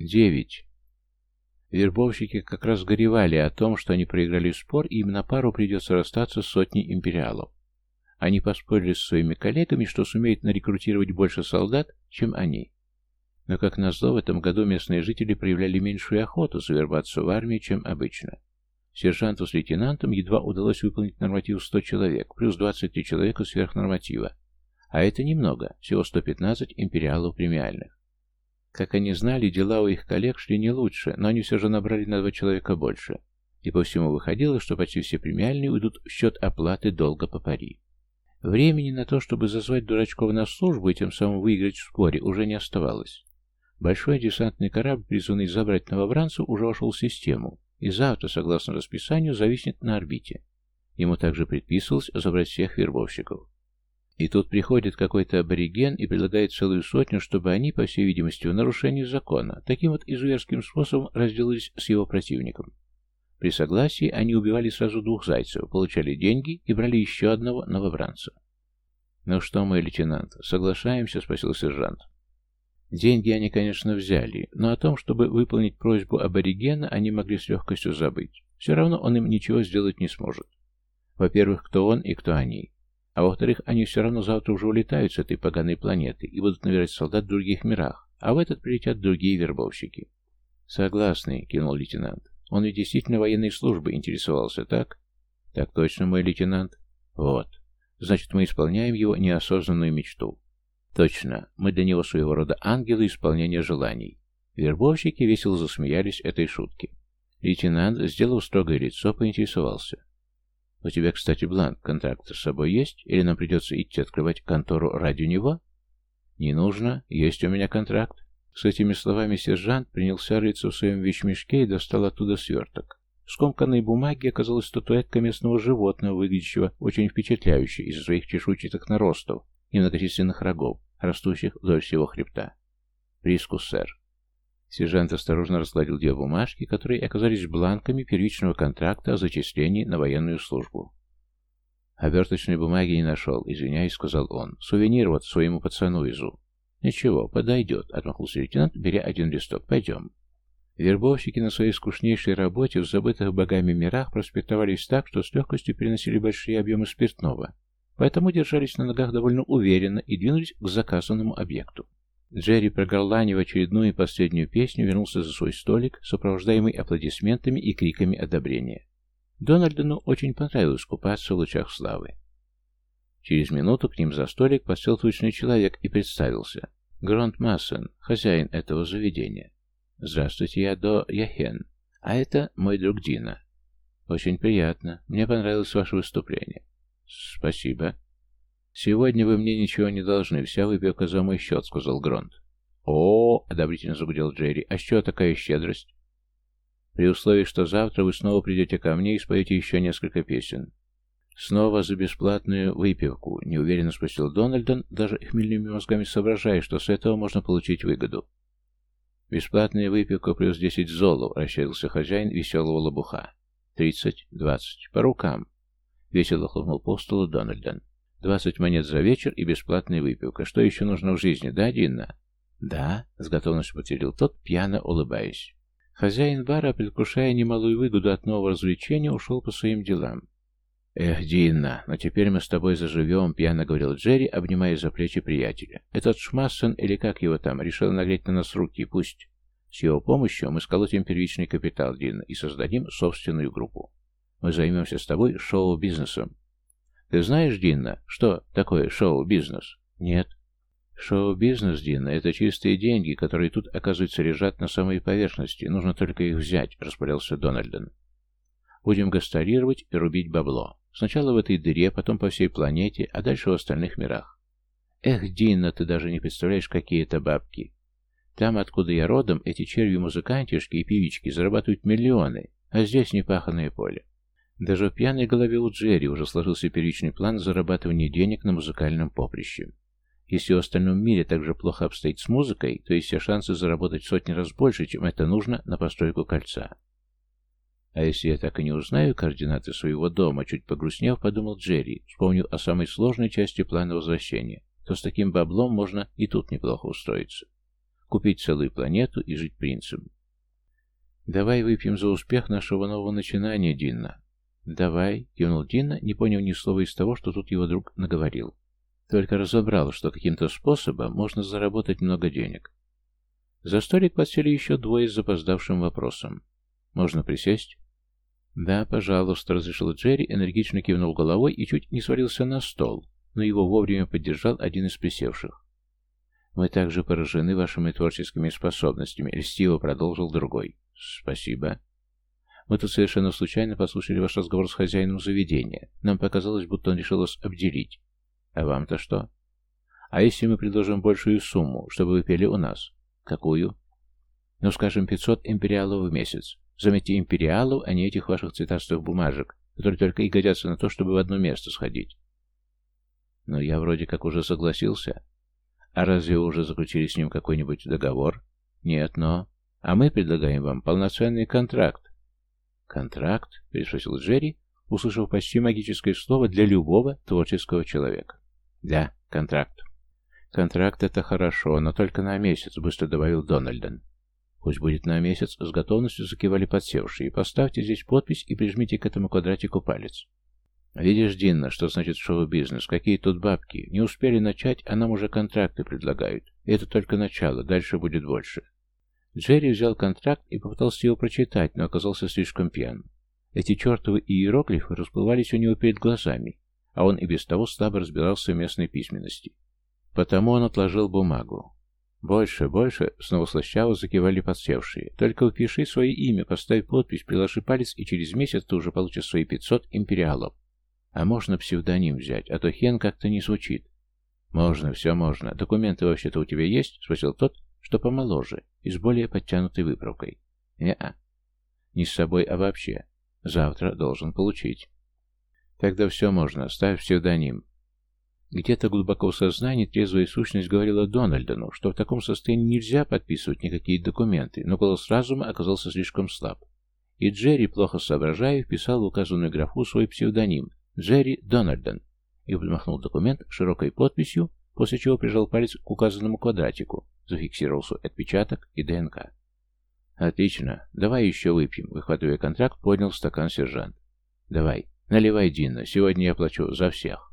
Девять. Вербовщики как раз горевали о том, что они проиграли спор, и им на пару придется расстаться с сотней империалов. Они поспорили с своими коллегами, что сумеют нарекрутировать больше солдат, чем они. Но, как назло, в этом году местные жители проявляли меньшую охоту завербаться в армию, чем обычно. Сержанту с лейтенантом едва удалось выполнить норматив 100 человек, плюс 23 человека сверх норматива. А это немного, всего 115 империалов премиальных. Как они знали, дела у их коллег шли не лучше, но они все же набрали на два человека больше. И по всему выходило, что почти все премиальные уйдут в счет оплаты долга по пари. Времени на то, чтобы зазвать дурачков на службу и тем самым выиграть в споре, уже не оставалось. Большой десантный корабль, призванный забрать новобранцев, уже вошел в систему, и завтра, согласно расписанию, зависнет на орбите. Ему также предписывалось забрать всех вербовщиков. И тут приходит какой-то абориген и предлагает целую сотню, чтобы они, по всей видимости, в нарушении закона, таким вот изуверским способом разделались с его противником. При согласии они убивали сразу двух зайцев, получали деньги и брали еще одного новобранца. «Ну что, мой лейтенант, соглашаемся?» — спросил сержант. Деньги они, конечно, взяли, но о том, чтобы выполнить просьбу аборигена, они могли с легкостью забыть. Все равно он им ничего сделать не сможет. Во-первых, кто он и кто они. А во-вторых, они все равно завтра уже улетают с этой поганой планеты и будут набирать солдат в других мирах, а в этот прилетят другие вербовщики. «Согласный», — кинул лейтенант. Он ведь действительно военной службой интересовался, так? Так точно, мой лейтенант. Вот. Значит, мы исполняем его неосознанную мечту. Точно. Мы для него своего рода ангелы исполнения желаний. Вербовщики весело засмеялись этой шутке. Лейтенант, сделав строгое лицо, поинтересовался. «У тебя, кстати, бланк контракта с собой есть? Или нам придется идти открывать контору ради него?» «Не нужно. Есть у меня контракт. С этими словами сержант принялся рыться в своем вещмешке и достал оттуда сверток. Скомканной бумаге оказалась статуэтка местного животного, выглядящего очень впечатляюще из-за своих чешуйчатых наростов и многочисленных рогов, растущих вдоль всего хребта. «Прискус, сэр». Сержант осторожно разгладил две бумажки, которые оказались бланками первичного контракта о зачислении на военную службу. «Оберточной бумаги не нашел, извиняюсь», — сказал он. «Сувенир вот своему пацану везу. «Ничего, подойдет», — отмахнулся лейтенант, беря один листок. «Пойдем». Вербовщики на своей скучнейшей работе в забытых богами мирах проспектовались так, что с легкостью переносили большие объемы спиртного, поэтому держались на ногах довольно уверенно и двинулись к заказанному объекту. Джерри, прогорланив очередную и последнюю песню, вернулся за свой столик, сопровождаемый аплодисментами и криками одобрения. Дональдону очень понравилось купаться в лучах славы. Через минуту к ним за столик подсел тучный человек и представился. Гронт Массен, хозяин этого заведения. «Здравствуйте, я До Яхен, а это мой друг Дина». «Очень приятно. Мне понравилось ваше выступление». «Спасибо». «Сегодня вы мне ничего не должны, вся выпивка за мой счет», — сказал Гронт. «О, — одобрительно загудел Джерри, — а с чего такая щедрость?» «При условии, что завтра вы снова придете ко мне и споете еще несколько песен. «Снова за бесплатную выпивку», — неуверенно спросил Дональдон, даже хмельными мозгами соображая, что с этого можно получить выгоду. «Бесплатная выпивка плюс десять золов», — расщедрился хозяин веселого лобуха. «Тридцать, двадцать. По рукам», — весело хлопнул по столу Дональдон. «Двадцать монет за вечер и бесплатная выпивка. Что еще нужно в жизни, да, Динна?» «Да», — с готовностью потерял тот, пьяно улыбаясь. Хозяин бара, предвкушая немалую выгоду от нового развлечения, ушел по своим делам. «Эх, Динна, но теперь мы с тобой заживем», — пьяно говорил Джерри, обнимая за плечи приятеля. «Этот Шмассен, или как его там, решил нагреть на нас руки, пусть. С его помощью мы сколотим первичный капитал, Динна, и создадим собственную группу. Мы займемся с тобой шоу-бизнесом». «Ты знаешь, Динна, что такое шоу-бизнес?» «Нет». «Шоу-бизнес, Динна, это чистые деньги, которые тут, оказывается, лежат на самой поверхности. Нужно только их взять», — распорялся Дональден. «Будем гастролировать и рубить бабло». Сначала в этой дыре, потом по всей планете, а дальше в остальных мирах. Эх, Дина, ты даже не представляешь, какие это бабки. Там, откуда я родом, эти черви-музыкантишки и певички зарабатывают миллионы, а здесь непаханное поле. Даже в пьяной голове у Джерри уже сложился первичный план зарабатывания денег на музыкальном поприще. Если в остальном мире так же плохо обстоит с музыкой, то есть все шансы заработать сотни раз больше, чем это нужно на постройку кольца. А если я так и не узнаю координаты своего дома, чуть погрустнев, подумал Джерри, вспомнил о самой сложной части плана возвращения, то с таким баблом можно и тут неплохо устроиться. купить целую планету и жить принцем. «Давай выпьем за успех нашего нового начинания, Динна». «Давай», — кивнул Динна, не поняв ни слова из того, что тут его друг наговорил. Только разобрал, что каким-то способом можно заработать много денег. За столик подсели еще двое с запоздавшим вопросом. «Можно присесть?» «Да, пожалуйста», — разрешил Джерри, энергично кивнул головой и чуть не свалился на стол, но его вовремя поддержал один из присевших. «Мы также поражены вашими творческими способностями», — льстиво продолжил другой. «Спасибо». «Мы тут совершенно случайно послушали ваш разговор с хозяином заведения. Нам показалось, будто он решил вас обделить. А вам-то что? А если мы предложим большую сумму, чтобы вы пели у нас? Какую? Ну, скажем, 500 империалов в месяц. Заметьте, империалов, а не этих ваших цветастых бумажек, которые только и годятся на то, чтобы в одно место сходить. Но я вроде как уже согласился. А разве вы уже заключили с ним какой-нибудь договор? Нет, но... А мы предлагаем вам полноценный контракт. Контракт? Переспросил Джерри, услышав почти магическое слово для любого творческого человека. Да, контракт. Контракт это хорошо, но только на месяц, быстро добавил Дональден. Пусть будет на месяц, с готовностью закивали подсевшие. Поставьте здесь подпись и прижмите к этому квадратику палец. Видишь, Динна, что значит шоу-бизнес? Какие тут бабки? Не успели начать, а нам уже контракты предлагают. Это только начало, дальше будет больше. Джерри взял контракт и попытался его прочитать, но оказался слишком пьян. Эти чертовы иероглифы расплывались у него перед глазами, а он и без того слабо разбирался в местной письменности. Потому он отложил бумагу. «Больше, больше!» — снова слащаво закивали подсевшие. «Только упиши свое имя, поставь подпись, приложи палец, и через месяц ты уже получишь свои пятьсот империалов. А можно псевдоним взять, а то Хен как-то не звучит». «Можно, все можно. Документы вообще-то у тебя есть?» — спросил тот, что помоложе и с более подтянутой выправкой. «Не-а. Не с собой, а вообще. Завтра должен получить». Тогда все можно, ставь псевдоним. Где-то глубоко в сознании трезвая сущность говорила Дональдону, что в таком состоянии нельзя подписывать никакие документы, но голос разума оказался слишком слаб. И Джерри, плохо соображая, вписал в указанную графу свой псевдоним Джерри Дональдон и подмахнул документ широкой подписью, после чего прижал палец к указанному квадратику, зафиксировал свой отпечаток и ДНК. «Отлично. Давай еще выпьем», — выхватывая контракт, поднял стакан сержант. «Давай». «Наливай, Дина, сегодня я плачу за всех».